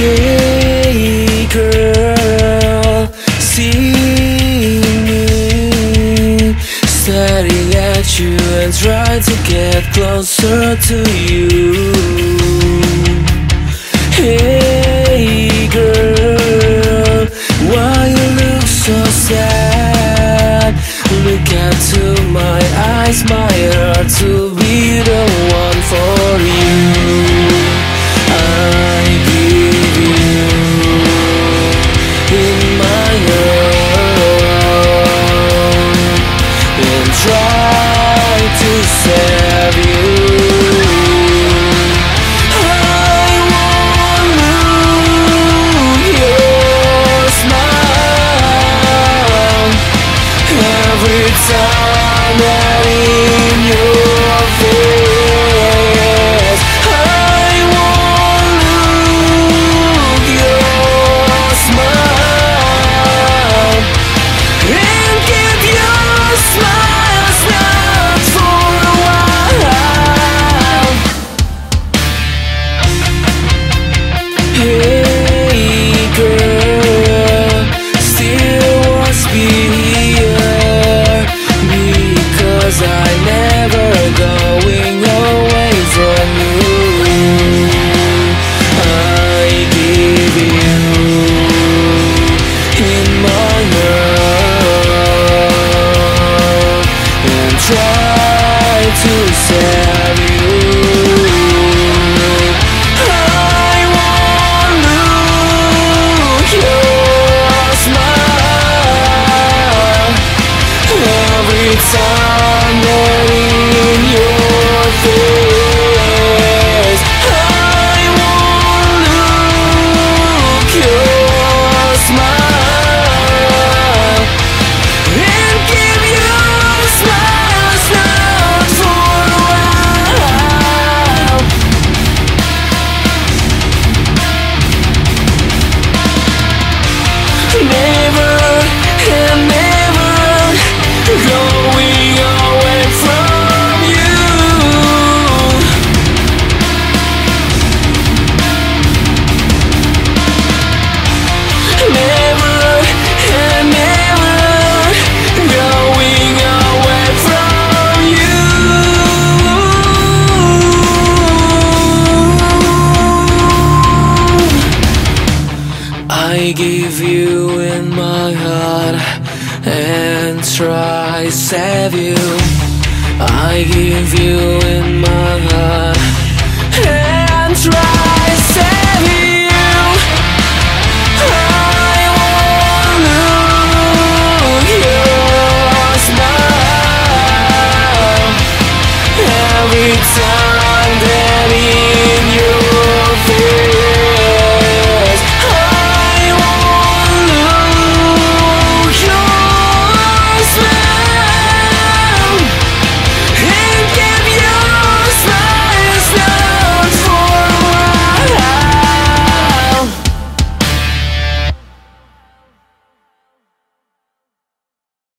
Hey girl, see me. Staring at you and trying to get closer to you. Hey. try to sell I give you in my heart and try save you. I give you in my heart.